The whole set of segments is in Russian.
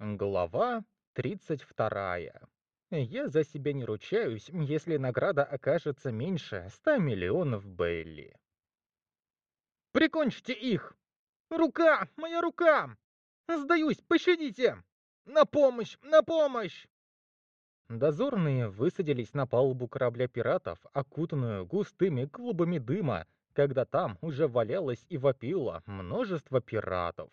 Глава 32. Я за себя не ручаюсь, если награда окажется меньше 100 миллионов Бейли. «Прикончите их! Рука! Моя рука! Сдаюсь, пощадите! На помощь! На помощь!» Дозорные высадились на палубу корабля пиратов, окутанную густыми клубами дыма, когда там уже валялось и вопило множество пиратов.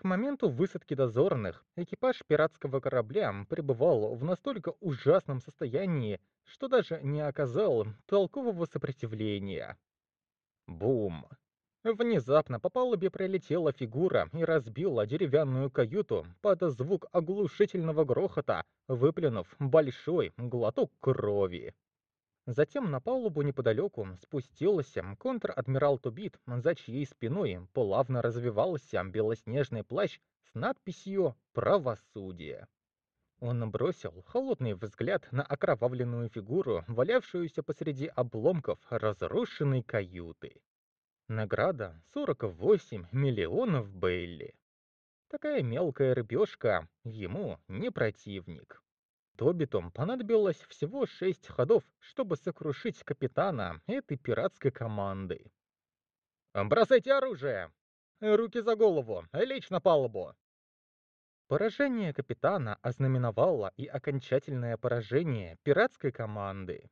К моменту высадки дозорных экипаж пиратского корабля пребывал в настолько ужасном состоянии, что даже не оказал толкового сопротивления. Бум! Внезапно по палубе пролетела фигура и разбила деревянную каюту под звук оглушительного грохота, выплюнув большой глоток крови. Затем на палубу неподалеку спустился контр-адмирал Тубит, за чьей спиной плавно развивался белоснежный плащ с надписью «Правосудие». Он бросил холодный взгляд на окровавленную фигуру, валявшуюся посреди обломков разрушенной каюты. Награда 48 миллионов Бейли. Такая мелкая рыбешка ему не противник. Тобитом понадобилось всего шесть ходов, чтобы сокрушить капитана этой пиратской команды. «Бросайте оружие! Руки за голову! Лечь на палубу!» Поражение капитана ознаменовало и окончательное поражение пиратской команды.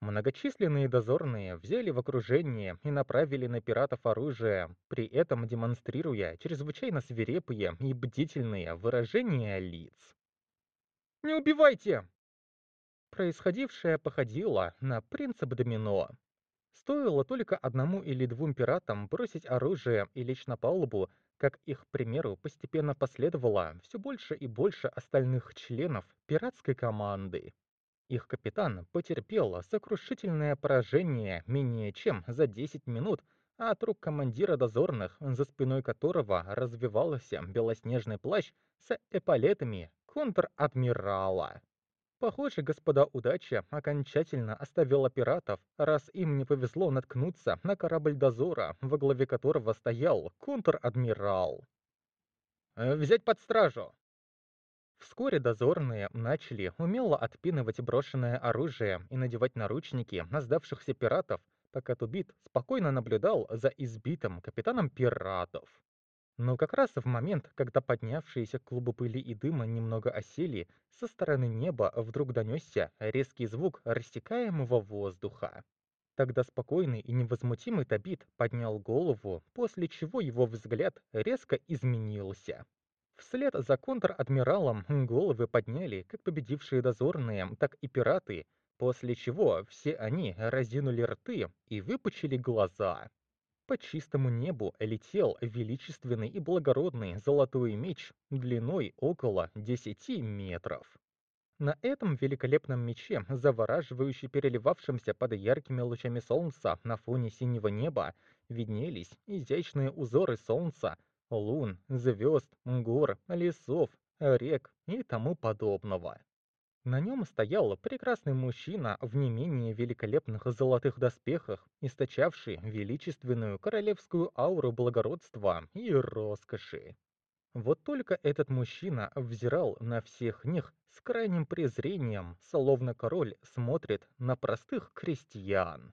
Многочисленные дозорные взяли в окружение и направили на пиратов оружие, при этом демонстрируя чрезвычайно свирепые и бдительные выражения лиц. Не убивайте!» Происходившее походило на принцип домино. Стоило только одному или двум пиратам бросить оружие и лечь на палубу, как их примеру постепенно последовало все больше и больше остальных членов пиратской команды. Их капитан потерпел сокрушительное поражение менее чем за 10 минут от рук командира дозорных, за спиной которого развивался белоснежный плащ с эполетами Контр адмирала. Похоже, господа, удача окончательно оставила пиратов, раз им не повезло наткнуться на корабль дозора, во главе которого стоял контр-адмирал. Э, «Взять под стражу!» Вскоре дозорные начали умело отпинывать брошенное оружие и надевать наручники на сдавшихся пиратов, пока Тубит спокойно наблюдал за избитым капитаном пиратов. Но как раз в момент, когда поднявшиеся клубы пыли и дыма немного осели, со стороны неба вдруг донесся резкий звук рассекаемого воздуха. Тогда спокойный и невозмутимый Табит поднял голову, после чего его взгляд резко изменился. Вслед за контр-адмиралом головы подняли как победившие дозорные, так и пираты, после чего все они разинули рты и выпучили глаза по-чистому небу летел величественный и благородный золотой меч длиной около 10 метров. На этом великолепном мече, завораживающе переливавшемся под яркими лучами солнца на фоне синего неба, виднелись изящные узоры солнца, лун, звезд, гор, лесов, рек и тому подобного. На нем стоял прекрасный мужчина в не менее великолепных золотых доспехах, источавший величественную королевскую ауру благородства и роскоши. Вот только этот мужчина взирал на всех них с крайним презрением, словно король смотрит на простых крестьян.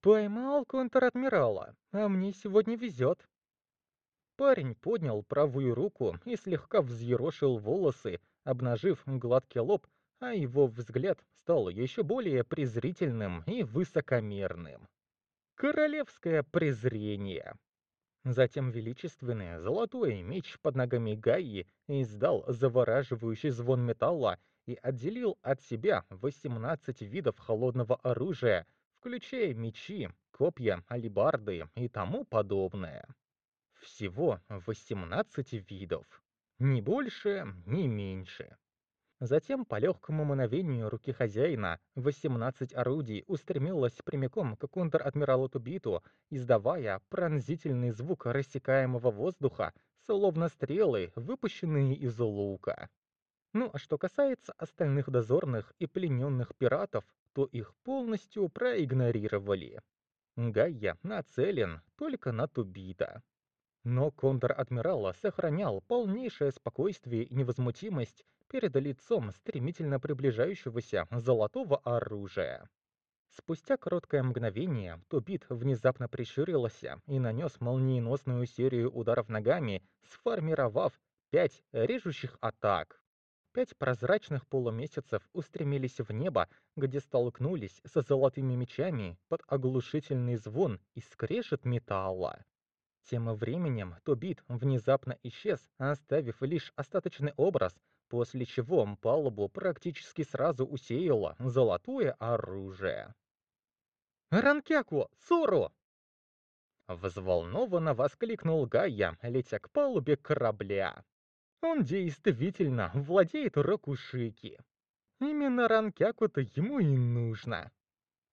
«Поймал контр-адмирала, а мне сегодня везет!» Парень поднял правую руку и слегка взъерошил волосы, обнажив гладкий лоб, а его взгляд стал еще более презрительным и высокомерным. Королевское презрение. Затем величественный золотой меч под ногами Гаи издал завораживающий звон металла и отделил от себя 18 видов холодного оружия, включая мечи, копья, алибарды и тому подобное. Всего 18 видов ни больше, ни меньше. Затем по легкому мановению руки хозяина 18 орудий устремилось прямиком к контр-адмиралу Тубиту, издавая пронзительный звук рассекаемого воздуха, словно стрелы, выпущенные из лука. Ну а что касается остальных дозорных и плененных пиратов, то их полностью проигнорировали. Гайя нацелен только на Тубита. Но контр-адмирала сохранял полнейшее спокойствие и невозмутимость перед лицом стремительно приближающегося золотого оружия. Спустя короткое мгновение Тубит внезапно прищурился и нанес молниеносную серию ударов ногами, сформировав пять режущих атак. Пять прозрачных полумесяцев устремились в небо, где столкнулись со золотыми мечами под оглушительный звон и скрежет металла. Тем временем Тубит внезапно исчез, оставив лишь остаточный образ, после чего палубу практически сразу усеяло золотое оружие. «Ранкяку! Сору!» Взволнованно воскликнул Гайя, летя к палубе корабля. Он действительно владеет ракушики. Именно Ранкяку-то ему и нужно.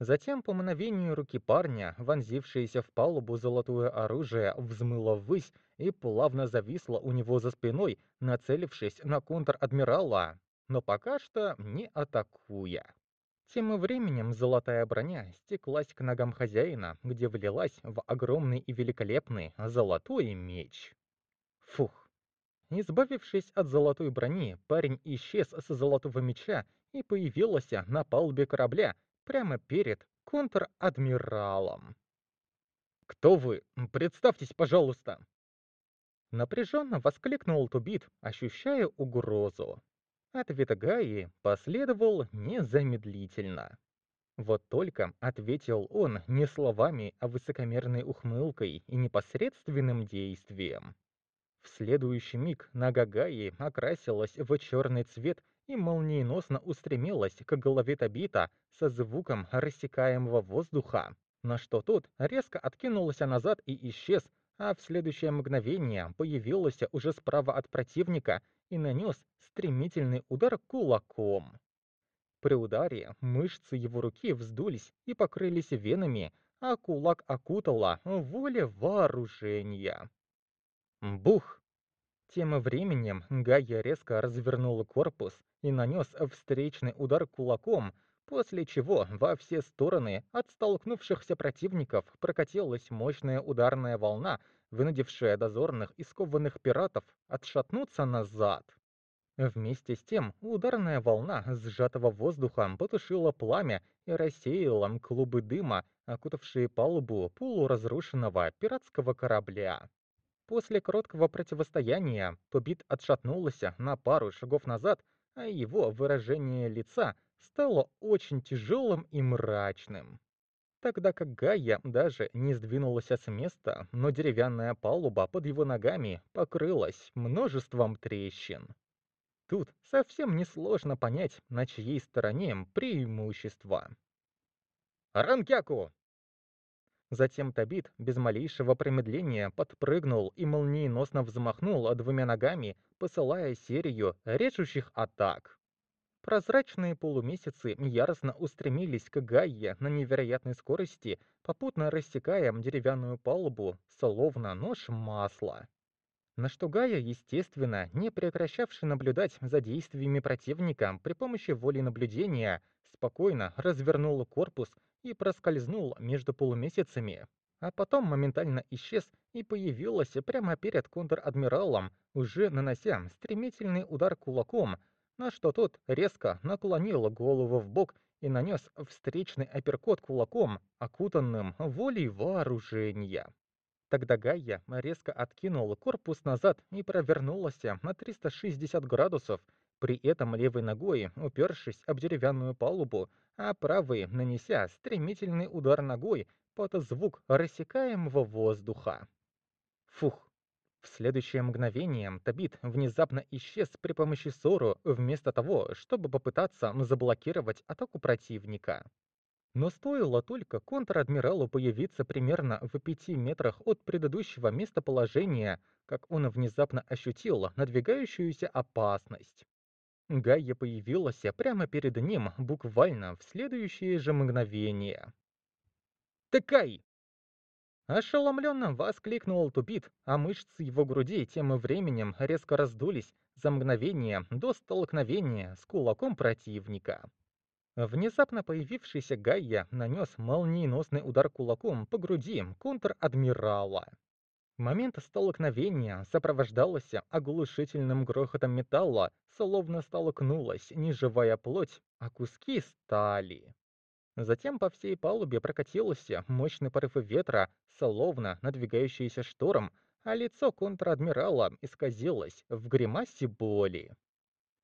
Затем, по мановению руки парня, вонзившееся в палубу золотое оружие взмыло ввысь и плавно зависло у него за спиной, нацелившись на контр-адмирала, но пока что не атакуя. Тем временем золотая броня стеклась к ногам хозяина, где влилась в огромный и великолепный золотой меч. Фух. Избавившись от золотой брони, парень исчез с золотого меча и появился на палубе корабля, прямо перед контр-адмиралом. «Кто вы? Представьтесь, пожалуйста!» Напряженно воскликнул Тубит, ощущая угрозу. Ответ Гаи последовал незамедлительно. Вот только ответил он не словами, а высокомерной ухмылкой и непосредственным действием. В следующий миг нога Гаи окрасилась в черный цвет и молниеносно устремилась к голове Табита со звуком рассекаемого воздуха, на что тот резко откинулся назад и исчез, а в следующее мгновение появился уже справа от противника и нанес стремительный удар кулаком. При ударе мышцы его руки вздулись и покрылись венами, а кулак окутала воля вооружения. Бух! Тем временем Гайя резко развернул корпус и нанес встречный удар кулаком, после чего во все стороны от столкнувшихся противников прокатилась мощная ударная волна, вынудившая дозорных и скованных пиратов отшатнуться назад. Вместе с тем ударная волна сжатого воздуха потушила пламя и рассеяла клубы дыма, окутавшие палубу полуразрушенного пиратского корабля. После короткого противостояния Тубит отшатнулся на пару шагов назад, а его выражение лица стало очень тяжелым и мрачным. Тогда как Гая даже не сдвинулась с места, но деревянная палуба под его ногами покрылась множеством трещин. Тут совсем несложно понять, на чьей стороне преимущество. «Ранкяку, Затем Табит, без малейшего промедления, подпрыгнул и молниеносно взмахнул двумя ногами, посылая серию режущих атак. Прозрачные полумесяцы яростно устремились к Гайе на невероятной скорости, попутно рассекая деревянную палубу, словно нож масла. На что Гая, естественно, не прекращавший наблюдать за действиями противника при помощи воли наблюдения, спокойно развернула корпус и проскользнул между полумесяцами, а потом моментально исчез и появилась прямо перед контр-адмиралом, уже нанося стремительный удар кулаком, на что тот резко наклонил голову в бок и нанес встречный апперкот кулаком, окутанным волей вооружения. Тогда Гайя резко откинул корпус назад и провернулась на 360 градусов, при этом левой ногой, упершись об деревянную палубу, а правой нанеся стремительный удар ногой под звук рассекаемого воздуха. Фух! В следующее мгновение Табит внезапно исчез при помощи Сору вместо того, чтобы попытаться заблокировать атаку противника. Но стоило только контр-адмиралу появиться примерно в пяти метрах от предыдущего местоположения, как он внезапно ощутил надвигающуюся опасность. Гайя появилась прямо перед ним, буквально в следующее же мгновение. «Тыкай!» Ошеломленно воскликнул тупит, а мышцы его груди тем временем резко раздулись за мгновение до столкновения с кулаком противника. Внезапно появившийся Гайя нанес молниеносный удар кулаком по груди контр-адмирала. Момент столкновения сопровождался оглушительным грохотом металла, словно столкнулась не плоть, а куски стали. Затем по всей палубе прокатился мощный порыв ветра, словно надвигающийся шторм, а лицо контр-адмирала исказилось в гримасе боли.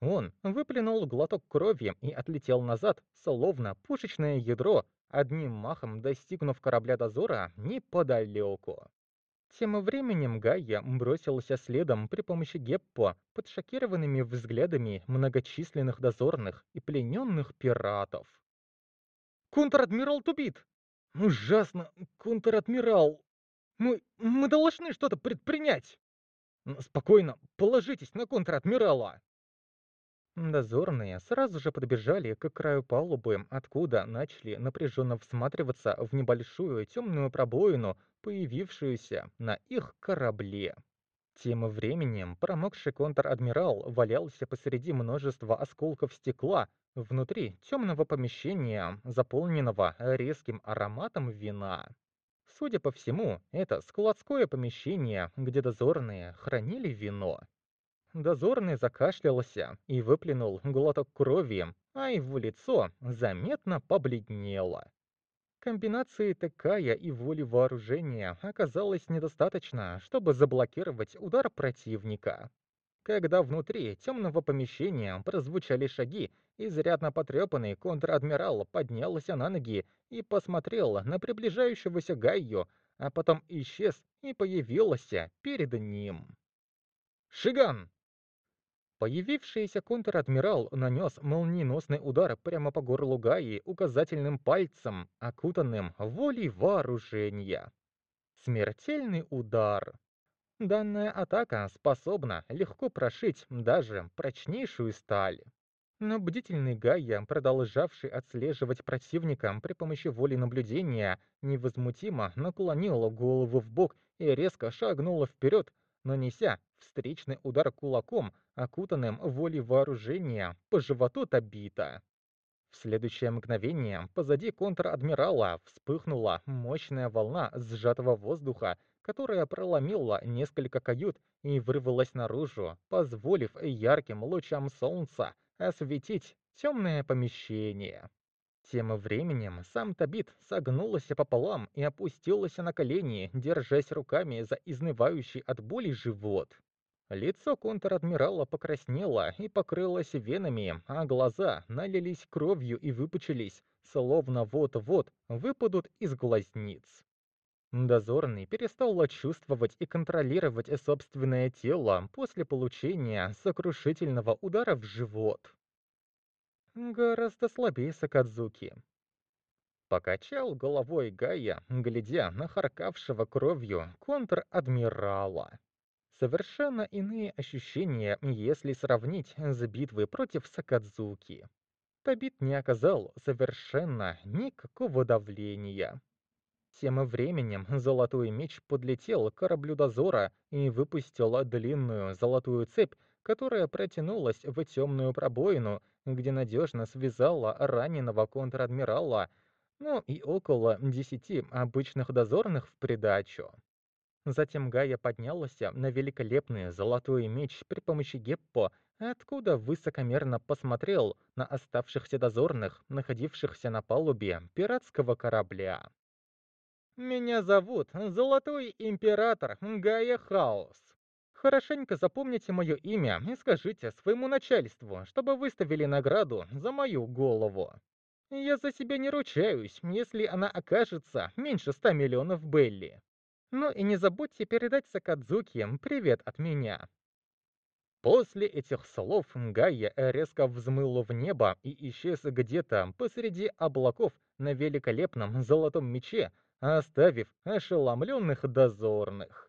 Он выплюнул глоток крови и отлетел назад, словно пушечное ядро, одним махом достигнув корабля дозора неподалеку. Тем временем Гайя бросился следом при помощи Геппо под шокированными взглядами многочисленных дозорных и плененных пиратов. «Контр-адмирал тупит!» «Ужасно! Контр-адмирал! Мы, мы должны что-то предпринять!» «Спокойно, положитесь на контр-адмирала!» Дозорные сразу же подбежали к краю палубы, откуда начали напряженно всматриваться в небольшую темную пробоину, появившуюся на их корабле. Тем временем промокший контр-адмирал валялся посреди множества осколков стекла внутри темного помещения, заполненного резким ароматом вина. Судя по всему, это складское помещение, где дозорные хранили вино. Дозорный закашлялся и выплюнул глоток крови, а его лицо заметно побледнело. Комбинации такая и воли вооружения оказалось недостаточно, чтобы заблокировать удар противника. Когда внутри темного помещения прозвучали шаги, изрядно потрепанный контр-адмирал поднялся на ноги и посмотрел на приближающегося Гайю, а потом исчез и появился перед ним. «Шиган!» Появившийся контр-адмирал нанес молниеносный удар прямо по горлу Гаи указательным пальцем, окутанным волей вооружения. Смертельный удар. Данная атака способна легко прошить даже прочнейшую сталь. Но бдительный Гайя, продолжавший отслеживать противника при помощи воли наблюдения, невозмутимо наклонил голову в бок и резко шагнул вперед, нанеся встречный удар кулаком, окутанным волей вооружения, по животу Табита. В следующее мгновение позади контр-адмирала вспыхнула мощная волна сжатого воздуха, которая проломила несколько кают и вырвалась наружу, позволив ярким лучам солнца осветить темное помещение. Тем временем сам Табит согнулась пополам и опустилась на колени, держась руками за изнывающий от боли живот. Лицо контр-адмирала покраснело и покрылось венами, а глаза налились кровью и выпучились, словно вот-вот выпадут из глазниц. Дозорный перестал чувствовать и контролировать собственное тело после получения сокрушительного удара в живот гораздо слабее Сакадзуки. Покачал головой Гая, глядя на харкавшего кровью контр-адмирала. Совершенно иные ощущения, если сравнить с битвой против Сакадзуки. Табит не оказал совершенно никакого давления. Тем временем золотой меч подлетел к кораблю дозора и выпустил длинную золотую цепь, которая протянулась в темную пробоину, где надежно связала раненого контр-адмирала, ну и около десяти обычных дозорных в придачу. Затем Гая поднялся на великолепный золотой меч при помощи Геппо, откуда высокомерно посмотрел на оставшихся дозорных, находившихся на палубе пиратского корабля. «Меня зовут Золотой Император Гая Хаос. Хорошенько запомните мое имя и скажите своему начальству, чтобы выставили награду за мою голову. Я за себя не ручаюсь, если она окажется меньше 100 миллионов Белли. Ну и не забудьте передать Сакадзуке привет от меня. После этих слов Гайя резко взмыла в небо и исчез где-то посреди облаков на великолепном золотом мече, оставив ошеломленных дозорных.